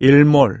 일몰.